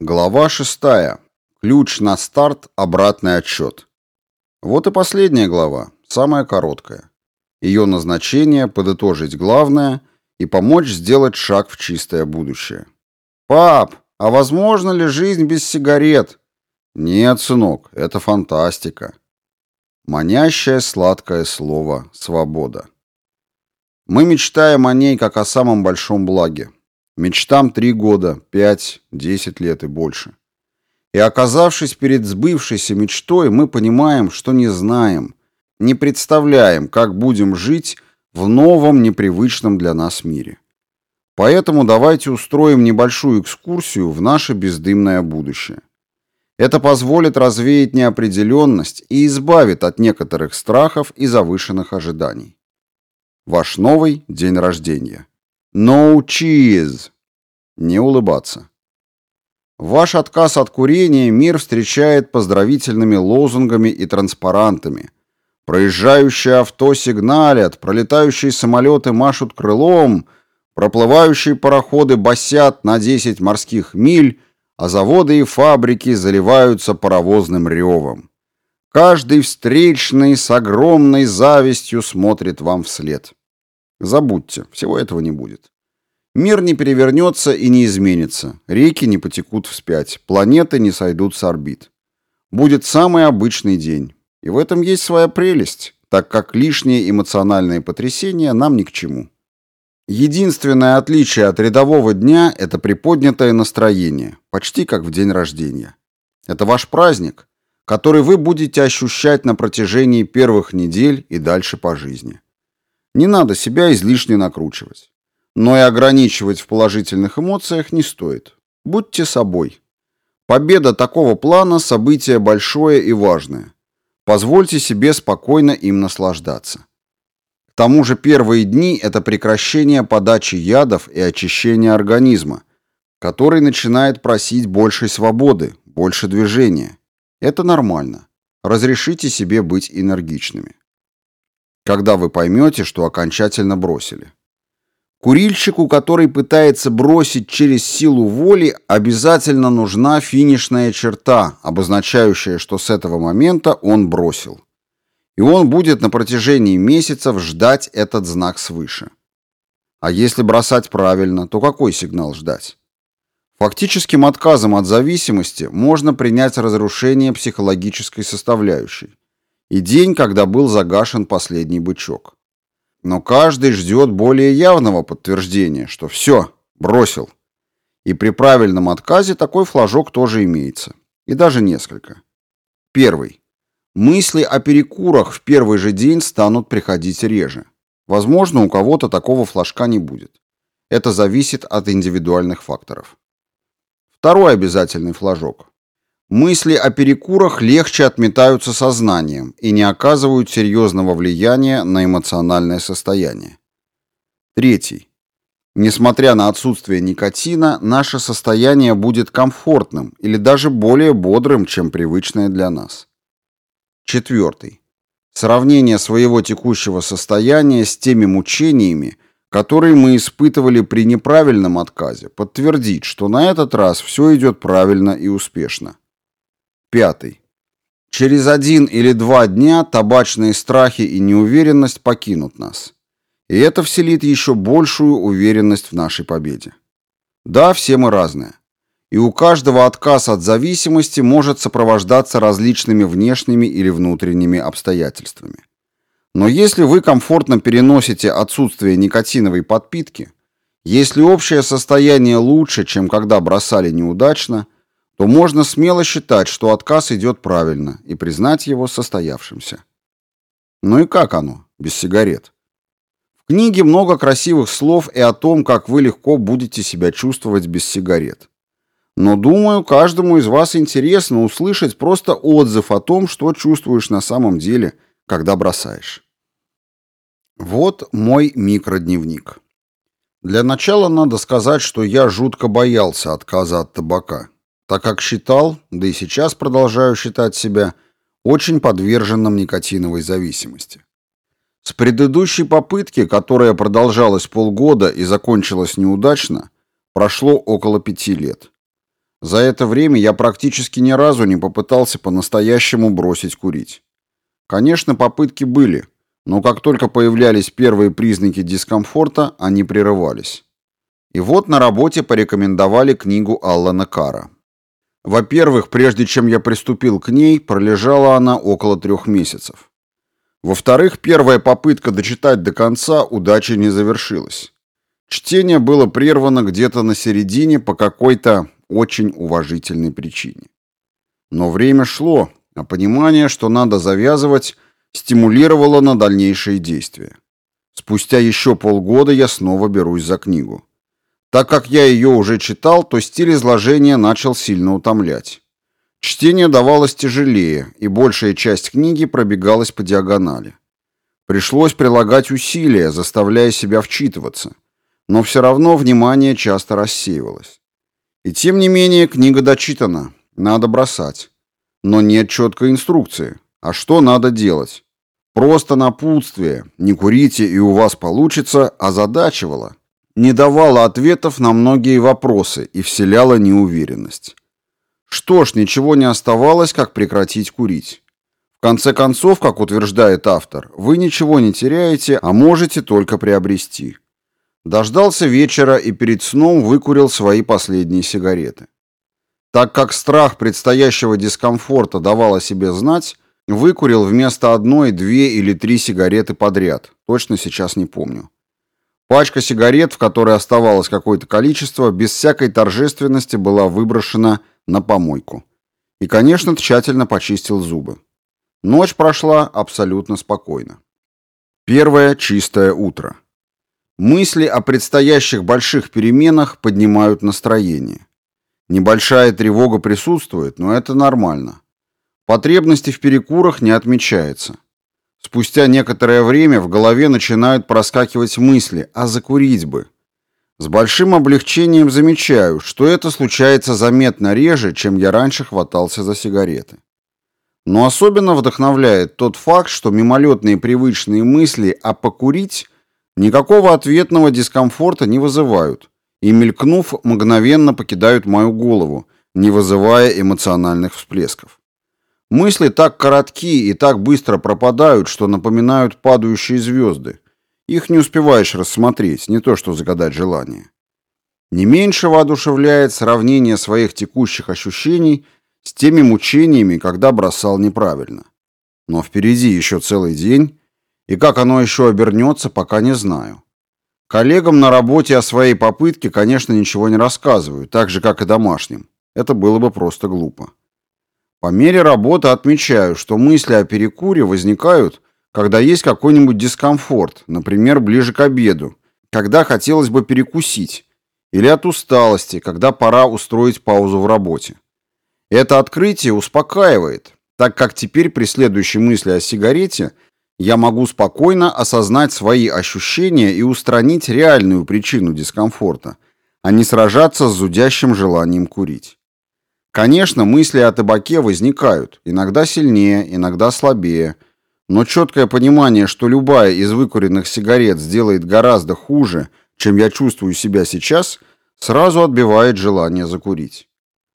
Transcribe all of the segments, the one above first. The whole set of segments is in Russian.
Глава 6. Ключ на старт, обратный отсчет. Вот и последняя глава, самая короткая. Ее назначение – подытожить главное и помочь сделать шаг в чистое будущее. «Пап, а возможно ли жизнь без сигарет?» «Нет, сынок, это фантастика». Манящее сладкое слово «свобода». Мы мечтаем о ней как о самом большом благе – Мечтам три года, пять, десять лет и больше. И оказавшись перед сбывшейся мечтой, мы понимаем, что не знаем, не представляем, как будем жить в новом, непривычном для нас мире. Поэтому давайте устроим небольшую экскурсию в наше бездымное будущее. Это позволит развеять неопределенность и избавит от некоторых страхов и завышенных ожиданий. Ваш новый день рождения. No cheese. Не улыбаться. Ваш отказ от курения мир встречает поздравительными лозунгами и транспарантами. Проезжающие авто сигналят, пролетающие самолеты машут крылом, проплывающие пароходы басят на 10 морских миль, а заводы и фабрики заливаются паровозным ревом. Каждый встречный с огромной завистью смотрит вам вслед. Забудьте, всего этого не будет. Мир не перевернется и не изменится, реки не потекут вспять, планеты не сойдут с орбит. Будет самый обычный день. И в этом есть своя прелесть, так как лишние эмоциональные потрясения нам ни к чему. Единственное отличие от рядового дня – это приподнятое настроение, почти как в день рождения. Это ваш праздник, который вы будете ощущать на протяжении первых недель и дальше по жизни. Не надо себя излишне накручивать. Но и ограничивать в положительных эмоциях не стоит. Будьте собой. Победа такого плана – событие большое и важное. Позвольте себе спокойно им наслаждаться. К тому же первые дни – это прекращение подачи ядов и очищение организма, который начинает просить большей свободы, больше движения. Это нормально. Разрешите себе быть энергичными когда вы поймете, что окончательно бросили. Курильщику, который пытается бросить через силу воли, обязательно нужна финишная черта, обозначающая, что с этого момента он бросил. И он будет на протяжении месяцев ждать этот знак свыше. А если бросать правильно, то какой сигнал ждать? Фактическим отказом от зависимости можно принять разрушение психологической составляющей и день, когда был загашен последний бычок. Но каждый ждет более явного подтверждения, что все, бросил. И при правильном отказе такой флажок тоже имеется. И даже несколько. Первый. Мысли о перекурах в первый же день станут приходить реже. Возможно, у кого-то такого флажка не будет. Это зависит от индивидуальных факторов. Второй обязательный флажок. Мысли о перекурах легче отметаются сознанием и не оказывают серьезного влияния на эмоциональное состояние. Третий. Несмотря на отсутствие никотина, наше состояние будет комфортным или даже более бодрым, чем привычное для нас. Четвертый. Сравнение своего текущего состояния с теми мучениями, которые мы испытывали при неправильном отказе, подтвердит, что на этот раз все идет правильно и успешно. Пятый. Через один или два дня табачные страхи и неуверенность покинут нас. И это вселит еще большую уверенность в нашей победе. Да, все мы разные. И у каждого отказ от зависимости может сопровождаться различными внешними или внутренними обстоятельствами. Но если вы комфортно переносите отсутствие никотиновой подпитки, если общее состояние лучше, чем когда бросали неудачно – то можно смело считать, что отказ идет правильно, и признать его состоявшимся. Ну и как оно, без сигарет? В книге много красивых слов и о том, как вы легко будете себя чувствовать без сигарет. Но, думаю, каждому из вас интересно услышать просто отзыв о том, что чувствуешь на самом деле, когда бросаешь. Вот мой микродневник. Для начала надо сказать, что я жутко боялся отказа от табака так как считал, да и сейчас продолжаю считать себя, очень подверженным никотиновой зависимости. С предыдущей попытки, которая продолжалась полгода и закончилась неудачно, прошло около пяти лет. За это время я практически ни разу не попытался по-настоящему бросить курить. Конечно, попытки были, но как только появлялись первые признаки дискомфорта, они прерывались. И вот на работе порекомендовали книгу Аллана Кара. Во-первых, прежде чем я приступил к ней, пролежала она около трех месяцев. Во-вторых, первая попытка дочитать до конца удачей не завершилась. Чтение было прервано где-то на середине по какой-то очень уважительной причине. Но время шло, а понимание, что надо завязывать, стимулировало на дальнейшие действия. Спустя еще полгода я снова берусь за книгу. Так как я ее уже читал, то стиль изложения начал сильно утомлять. Чтение давалось тяжелее, и большая часть книги пробегалась по диагонали. Пришлось прилагать усилия, заставляя себя вчитываться, но все равно внимание часто рассеивалось. И тем не менее книга дочитана, надо бросать. Но нет четкой инструкции. А что надо делать? Просто напутствие, не курите и у вас получится, озадачивало не давала ответов на многие вопросы и вселяла неуверенность. Что ж, ничего не оставалось, как прекратить курить. В конце концов, как утверждает автор, вы ничего не теряете, а можете только приобрести. Дождался вечера и перед сном выкурил свои последние сигареты. Так как страх предстоящего дискомфорта давал о себе знать, выкурил вместо одной две или три сигареты подряд. Точно сейчас не помню. Пачка сигарет, в которой оставалось какое-то количество, без всякой торжественности была выброшена на помойку. И, конечно, тщательно почистил зубы. Ночь прошла абсолютно спокойно. Первое чистое утро. Мысли о предстоящих больших переменах поднимают настроение. Небольшая тревога присутствует, но это нормально. Потребности в перекурах не отмечается. Спустя некоторое время в голове начинают проскакивать мысли, а закурить бы. С большим облегчением замечаю, что это случается заметно реже, чем я раньше хватался за сигареты. Но особенно вдохновляет тот факт, что мимолетные привычные мысли «а покурить» никакого ответного дискомфорта не вызывают и, мелькнув, мгновенно покидают мою голову, не вызывая эмоциональных всплесков. Мысли так коротки и так быстро пропадают, что напоминают падающие звезды. Их не успеваешь рассмотреть, не то что загадать желание. Не меньше воодушевляет сравнение своих текущих ощущений с теми мучениями, когда бросал неправильно. Но впереди еще целый день, и как оно еще обернется, пока не знаю. Коллегам на работе о своей попытке, конечно, ничего не рассказываю, так же, как и домашним. Это было бы просто глупо. По мере работы отмечаю, что мысли о перекуре возникают, когда есть какой-нибудь дискомфорт, например, ближе к обеду, когда хотелось бы перекусить, или от усталости, когда пора устроить паузу в работе. Это открытие успокаивает, так как теперь при следующей мысли о сигарете я могу спокойно осознать свои ощущения и устранить реальную причину дискомфорта, а не сражаться с зудящим желанием курить. Конечно, мысли о табаке возникают, иногда сильнее, иногда слабее, но четкое понимание, что любая из выкуренных сигарет сделает гораздо хуже, чем я чувствую себя сейчас, сразу отбивает желание закурить.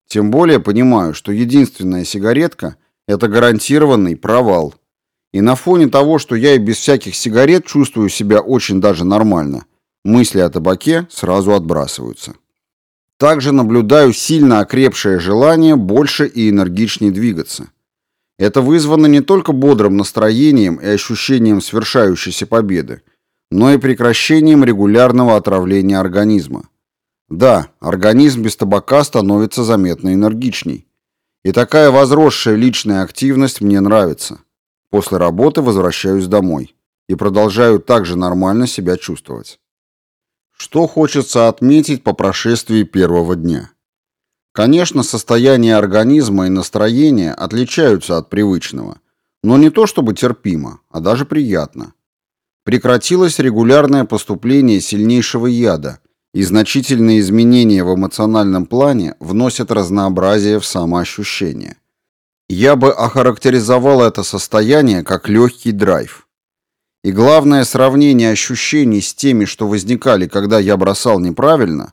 Тем более понимаю, что единственная сигаретка – это гарантированный провал. И на фоне того, что я и без всяких сигарет чувствую себя очень даже нормально, мысли о табаке сразу отбрасываются. Также наблюдаю сильно окрепшее желание больше и энергичнее двигаться. Это вызвано не только бодрым настроением и ощущением свершающейся победы, но и прекращением регулярного отравления организма. Да, организм без табака становится заметно энергичней. И такая возросшая личная активность мне нравится. После работы возвращаюсь домой и продолжаю также нормально себя чувствовать. Что хочется отметить по прошествии первого дня? Конечно, состояние организма и настроение отличаются от привычного, но не то чтобы терпимо, а даже приятно. Прекратилось регулярное поступление сильнейшего яда, и значительные изменения в эмоциональном плане вносят разнообразие в самоощущение. Я бы охарактеризовал это состояние как легкий драйв. И главное сравнение ощущений с теми, что возникали, когда я бросал неправильно,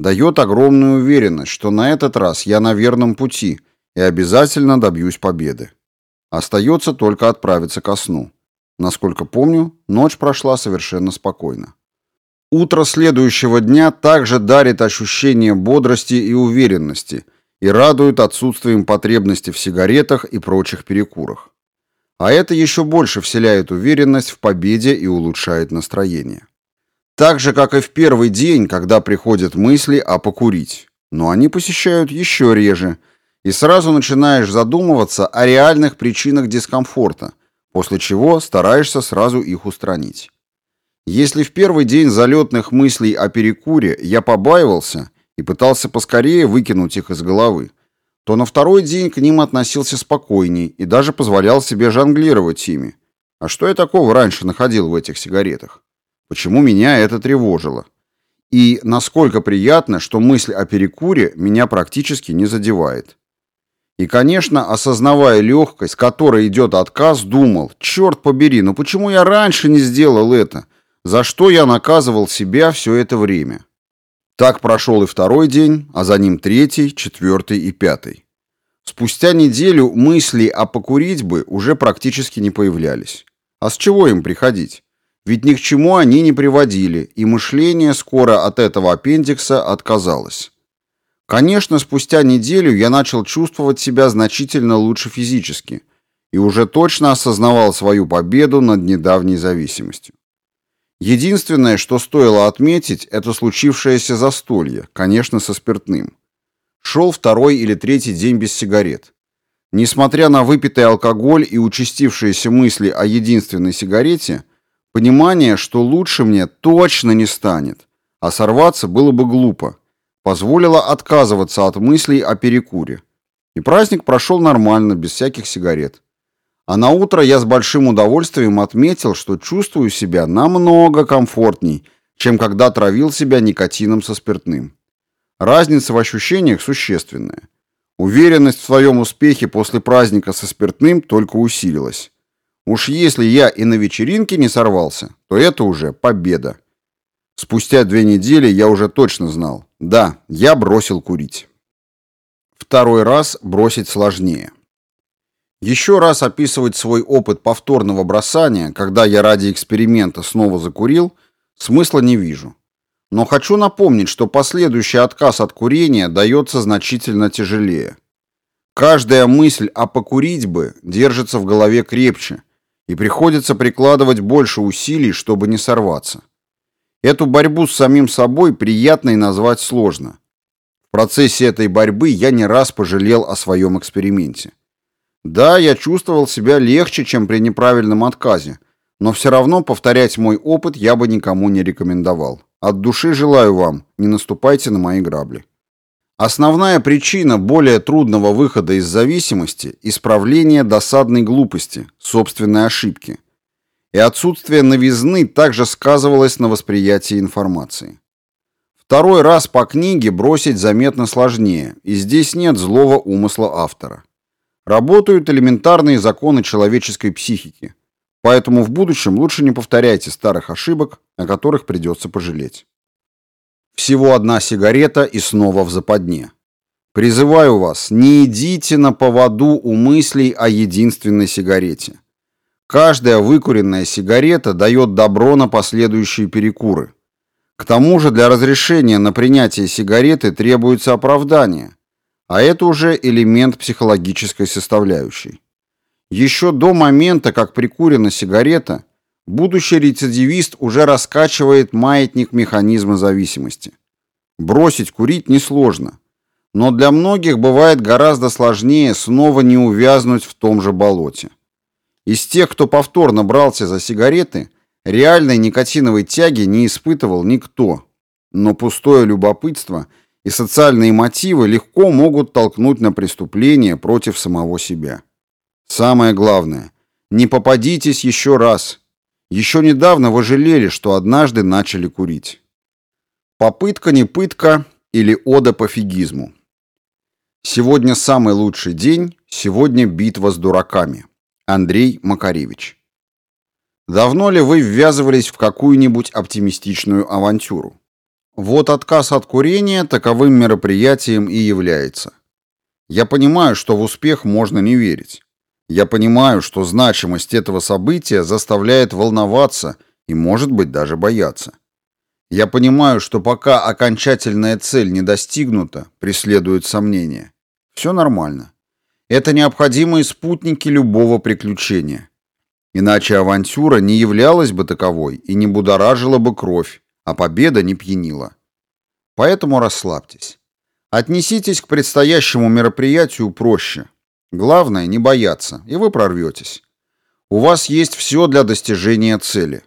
дает огромную уверенность, что на этот раз я на верном пути и обязательно добьюсь победы. Остается только отправиться ко сну. Насколько помню, ночь прошла совершенно спокойно. Утро следующего дня также дарит ощущение бодрости и уверенности и радует отсутствием потребности в сигаретах и прочих перекурах. А это еще больше вселяет уверенность в победе и улучшает настроение. Так же, как и в первый день, когда приходят мысли о покурить. Но они посещают еще реже, и сразу начинаешь задумываться о реальных причинах дискомфорта, после чего стараешься сразу их устранить. Если в первый день залетных мыслей о перекуре я побаивался и пытался поскорее выкинуть их из головы, то на второй день к ним относился спокойней и даже позволял себе жонглировать ими. А что я такого раньше находил в этих сигаретах? Почему меня это тревожило? И насколько приятно, что мысль о перекуре меня практически не задевает. И, конечно, осознавая легкость, которой идет отказ, думал, черт побери, ну почему я раньше не сделал это? За что я наказывал себя все это время? Так прошел и второй день, а за ним третий, четвертый и пятый. Спустя неделю мысли о покурить бы уже практически не появлялись. А с чего им приходить? Ведь ни к чему они не приводили, и мышление скоро от этого аппендикса отказалось. Конечно, спустя неделю я начал чувствовать себя значительно лучше физически и уже точно осознавал свою победу над недавней зависимостью. Единственное, что стоило отметить, это случившееся застолье, конечно, со спиртным. Шел второй или третий день без сигарет. Несмотря на выпитый алкоголь и участившиеся мысли о единственной сигарете, Понимание, что лучше мне точно не станет, а сорваться было бы глупо, позволило отказываться от мыслей о перекуре. И праздник прошел нормально, без всяких сигарет. А на утро я с большим удовольствием отметил, что чувствую себя намного комфортней, чем когда травил себя никотином со спиртным. Разница в ощущениях существенная. Уверенность в своем успехе после праздника со спиртным только усилилась. Уж если я и на вечеринке не сорвался, то это уже победа. Спустя две недели я уже точно знал. Да, я бросил курить. Второй раз бросить сложнее. Еще раз описывать свой опыт повторного бросания, когда я ради эксперимента снова закурил, смысла не вижу. Но хочу напомнить, что последующий отказ от курения дается значительно тяжелее. Каждая мысль о покурить бы держится в голове крепче, и приходится прикладывать больше усилий, чтобы не сорваться. Эту борьбу с самим собой приятной назвать сложно. В процессе этой борьбы я не раз пожалел о своем эксперименте. Да, я чувствовал себя легче, чем при неправильном отказе, но все равно повторять мой опыт я бы никому не рекомендовал. От души желаю вам, не наступайте на мои грабли. Основная причина более трудного выхода из зависимости – исправление досадной глупости, собственной ошибки. И отсутствие новизны также сказывалось на восприятии информации. Второй раз по книге бросить заметно сложнее, и здесь нет злого умысла автора. Работают элементарные законы человеческой психики, поэтому в будущем лучше не повторяйте старых ошибок, о которых придется пожалеть. Всего одна сигарета и снова в западне. Призываю вас, не идите на поводу у мыслей о единственной сигарете. Каждая выкуренная сигарета дает добро на последующие перекуры. К тому же для разрешения на принятие сигареты требуется оправдание, а это уже элемент психологической составляющей. Еще до момента, как прикурена сигарета, Будущий рецидивист уже раскачивает маятник механизма зависимости. Бросить курить несложно, но для многих бывает гораздо сложнее снова не увязнуть в том же болоте. Из тех, кто повторно брался за сигареты, реальной никотиновой тяги не испытывал никто, но пустое любопытство и социальные мотивы легко могут толкнуть на преступление против самого себя. Самое главное, не попадитесь еще раз, еще недавно вы жалели, что однажды начали курить. Попытка не пытка или ода пофигизму. Сегодня самый лучший день, сегодня битва с дураками. Андрей Макаревич. Давно ли вы ввязывались в какую-нибудь оптимистичную авантюру? Вот отказ от курения таковым мероприятием и является. Я понимаю, что в успех можно не верить. Я понимаю, что значимость этого события заставляет волноваться и, может быть, даже бояться. Я понимаю, что пока окончательная цель не достигнута, преследуют сомнения. Все нормально. Это необходимые спутники любого приключения. Иначе авантюра не являлась бы таковой и не будоражила бы кровь, а победа не пьянила. Поэтому расслабьтесь. Отнеситесь к предстоящему мероприятию проще. Главное не бояться, и вы прорветесь. У вас есть все для достижения цели.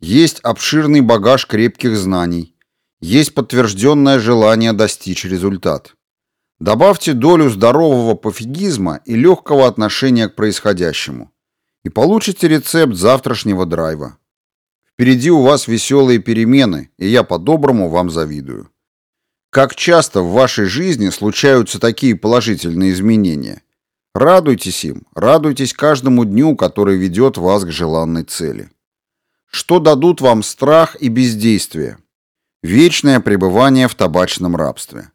Есть обширный багаж крепких знаний. Есть подтвержденное желание достичь результат. Добавьте долю здорового пофигизма и легкого отношения к происходящему. И получите рецепт завтрашнего драйва. Впереди у вас веселые перемены, и я по-доброму вам завидую. Как часто в вашей жизни случаются такие положительные изменения? Радуйтесь им, радуйтесь каждому дню, который ведет вас к желанной цели. Что дадут вам страх и бездействие? Вечное пребывание в табачном рабстве.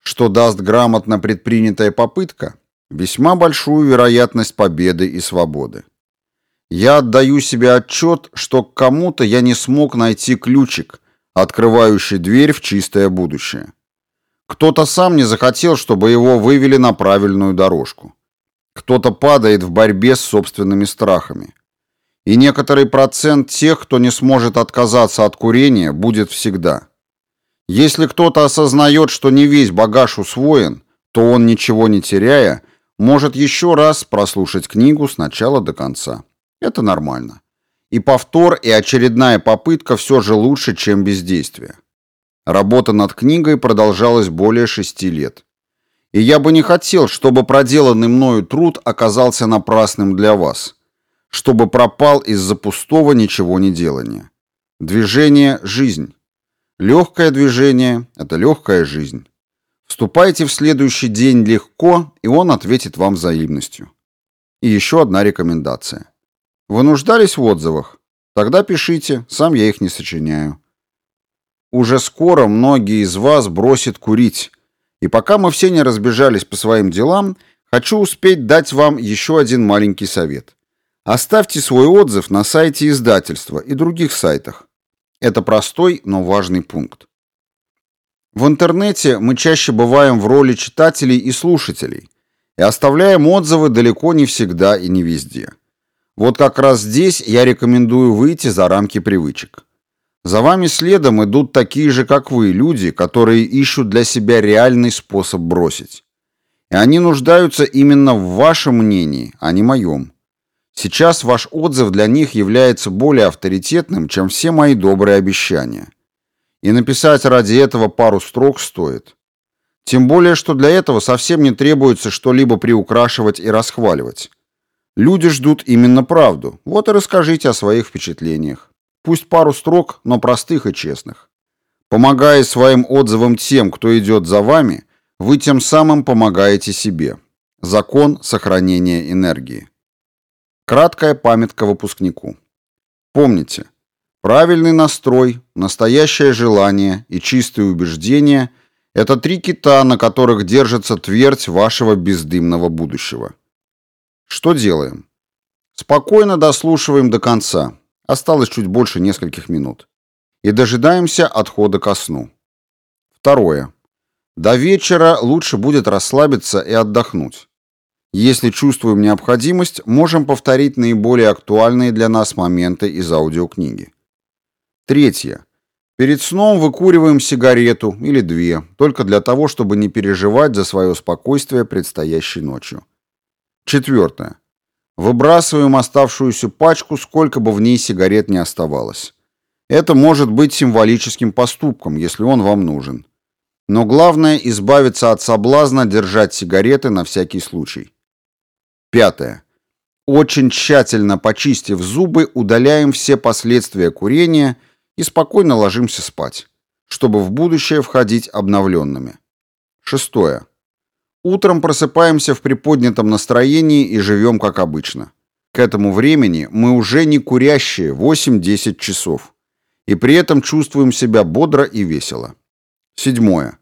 Что даст грамотно предпринятая попытка? Весьма большую вероятность победы и свободы. Я отдаю себе отчет, что к кому-то я не смог найти ключик, открывающий дверь в чистое будущее. Кто-то сам не захотел, чтобы его вывели на правильную дорожку. Кто-то падает в борьбе с собственными страхами. И некоторый процент тех, кто не сможет отказаться от курения, будет всегда. Если кто-то осознает, что не весь багаж усвоен, то он, ничего не теряя, может еще раз прослушать книгу с начала до конца. Это нормально. И повтор, и очередная попытка все же лучше, чем бездействие. Работа над книгой продолжалась более шести лет. И я бы не хотел, чтобы проделанный мною труд оказался напрасным для вас – чтобы пропал из-за пустого ничего не делания. Движение – жизнь. Легкое движение – это легкая жизнь. Вступайте в следующий день легко, и он ответит вам взаимностью. И еще одна рекомендация. Вы нуждались в отзывах? Тогда пишите, сам я их не сочиняю. Уже скоро многие из вас бросят курить, и пока мы все не разбежались по своим делам, хочу успеть дать вам еще один маленький совет. Оставьте свой отзыв на сайте издательства и других сайтах. Это простой, но важный пункт. В интернете мы чаще бываем в роли читателей и слушателей и оставляем отзывы далеко не всегда и не везде. Вот как раз здесь я рекомендую выйти за рамки привычек. За вами следом идут такие же, как вы, люди, которые ищут для себя реальный способ бросить. И они нуждаются именно в вашем мнении, а не моем. Сейчас ваш отзыв для них является более авторитетным, чем все мои добрые обещания. И написать ради этого пару строк стоит. Тем более, что для этого совсем не требуется что-либо приукрашивать и расхваливать. Люди ждут именно правду. Вот и расскажите о своих впечатлениях. Пусть пару строк, но простых и честных. Помогая своим отзывам тем, кто идет за вами, вы тем самым помогаете себе. Закон сохранения энергии. Краткая памятка выпускнику. Помните, правильный настрой, настоящее желание и чистые убеждения – это три кита, на которых держится твердь вашего бездымного будущего. Что делаем? Спокойно дослушиваем до конца. Осталось чуть больше нескольких минут. И дожидаемся отхода ко сну. Второе. До вечера лучше будет расслабиться и отдохнуть. Если чувствуем необходимость, можем повторить наиболее актуальные для нас моменты из аудиокниги. Третье. Перед сном выкуриваем сигарету или две, только для того, чтобы не переживать за свое спокойствие предстоящей ночью. Четвертое. Выбрасываем оставшуюся пачку, сколько бы в ней сигарет не оставалось. Это может быть символическим поступком, если он вам нужен. Но главное избавиться от соблазна держать сигареты на всякий случай. Пятое. Очень тщательно почистив зубы, удаляем все последствия курения и спокойно ложимся спать, чтобы в будущее входить обновленными. Шестое. Утром просыпаемся в приподнятом настроении и живем как обычно. К этому времени мы уже не курящие 8-10 часов и при этом чувствуем себя бодро и весело. Седьмое.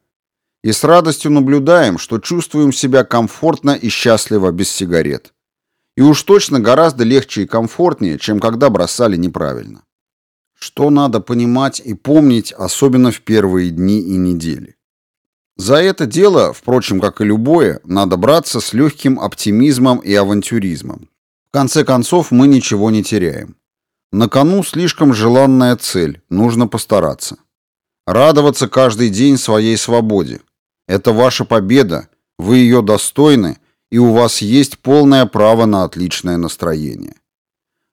И с радостью наблюдаем, что чувствуем себя комфортно и счастливо без сигарет. И уж точно гораздо легче и комфортнее, чем когда бросали неправильно. Что надо понимать и помнить, особенно в первые дни и недели. За это дело, впрочем, как и любое, надо браться с легким оптимизмом и авантюризмом. В конце концов, мы ничего не теряем. На кону слишком желанная цель, нужно постараться. Радоваться каждый день своей свободе. Это ваша победа, вы ее достойны, и у вас есть полное право на отличное настроение.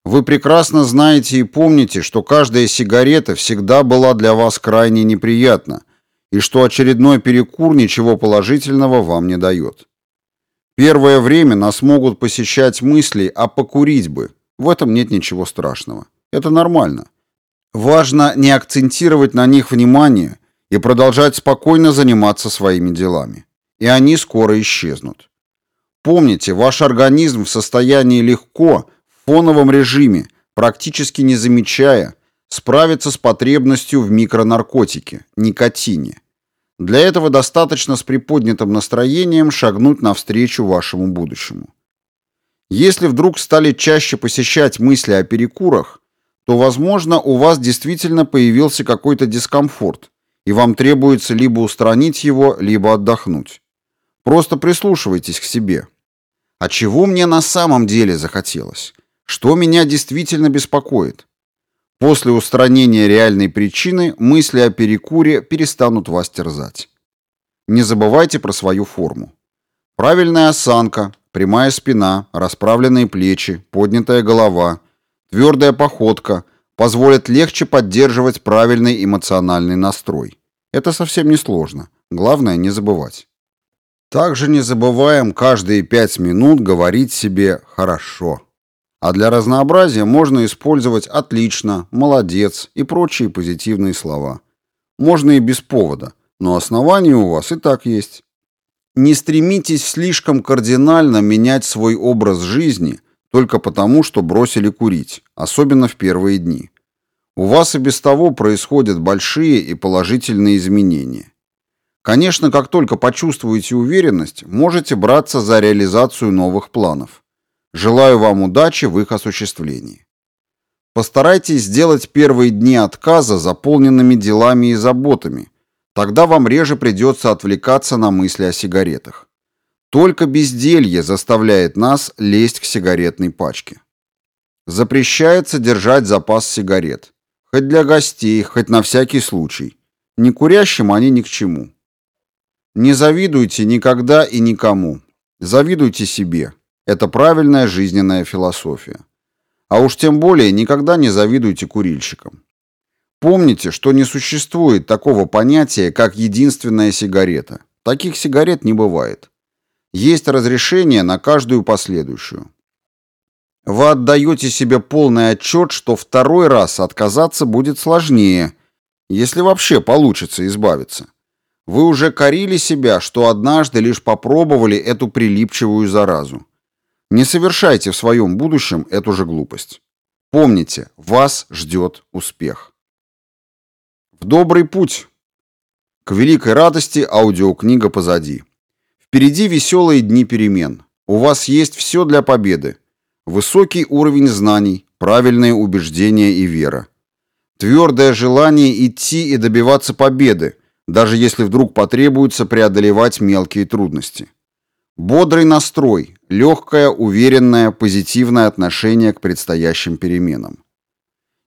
Вы прекрасно знаете и помните, что каждая сигарета всегда была для вас крайне неприятна, и что очередной перекур ничего положительного вам не дает. Первое время нас могут посещать мысли, а покурить бы. В этом нет ничего страшного. Это нормально. Важно не акцентировать на них внимание и продолжать спокойно заниматься своими делами. И они скоро исчезнут. Помните, ваш организм в состоянии легко, в фоновом режиме, практически не замечая, справиться с потребностью в микронаркотике, никотине. Для этого достаточно с приподнятым настроением шагнуть навстречу вашему будущему. Если вдруг стали чаще посещать мысли о перекурах, то, возможно, у вас действительно появился какой-то дискомфорт, и вам требуется либо устранить его, либо отдохнуть. Просто прислушивайтесь к себе. А чего мне на самом деле захотелось? Что меня действительно беспокоит? После устранения реальной причины мысли о перекуре перестанут вас терзать. Не забывайте про свою форму. Правильная осанка, прямая спина, расправленные плечи, поднятая голова, твердая походка позволят легче поддерживать правильный эмоциональный настрой. Это совсем не сложно. Главное не забывать. Также не забываем каждые пять минут говорить себе «хорошо». А для разнообразия можно использовать «отлично», «молодец» и прочие позитивные слова. Можно и без повода, но основания у вас и так есть. Не стремитесь слишком кардинально менять свой образ жизни только потому, что бросили курить, особенно в первые дни. У вас и без того происходят большие и положительные изменения. Конечно, как только почувствуете уверенность, можете браться за реализацию новых планов. Желаю вам удачи в их осуществлении. Постарайтесь сделать первые дни отказа заполненными делами и заботами. Тогда вам реже придется отвлекаться на мысли о сигаретах. Только безделье заставляет нас лезть к сигаретной пачке. Запрещается держать запас сигарет. Хоть для гостей, хоть на всякий случай. Не курящим они ни к чему. Не завидуйте никогда и никому. Завидуйте себе. Это правильная жизненная философия. А уж тем более никогда не завидуйте курильщикам. Помните, что не существует такого понятия, как единственная сигарета. Таких сигарет не бывает. Есть разрешение на каждую последующую. Вы отдаете себе полный отчет, что второй раз отказаться будет сложнее, если вообще получится избавиться. Вы уже корили себя, что однажды лишь попробовали эту прилипчивую заразу. Не совершайте в своем будущем эту же глупость. Помните, вас ждет успех. В добрый путь. К великой радости аудиокнига позади. Впереди веселые дни перемен. У вас есть все для победы. Высокий уровень знаний, правильные убеждения и вера. Твердое желание идти и добиваться победы, даже если вдруг потребуется преодолевать мелкие трудности. Бодрый настрой, легкое, уверенное, позитивное отношение к предстоящим переменам.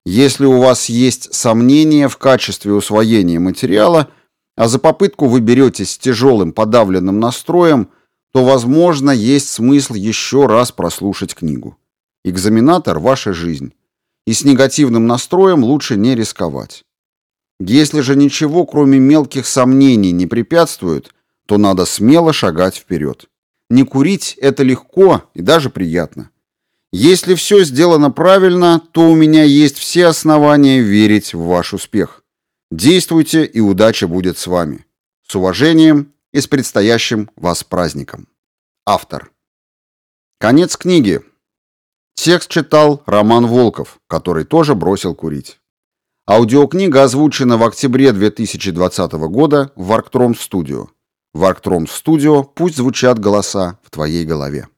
Если у вас есть сомнения в качестве усвоения материала, а за попытку вы беретесь с тяжелым подавленным настроем, то, возможно, есть смысл еще раз прослушать книгу. Экзаменатор – ваша жизнь. И с негативным настроем лучше не рисковать. Если же ничего, кроме мелких сомнений, не препятствует, то надо смело шагать вперед. Не курить – это легко и даже приятно. Если все сделано правильно, то у меня есть все основания верить в ваш успех. Действуйте, и удача будет с вами. С уважением и с предстоящим вас праздником. Автор. Конец книги. Текст читал Роман Волков, который тоже бросил курить. Аудиокнига озвучена в октябре 2020 года в Арктром Студио. В Арктром Студио пусть звучат голоса в твоей голове.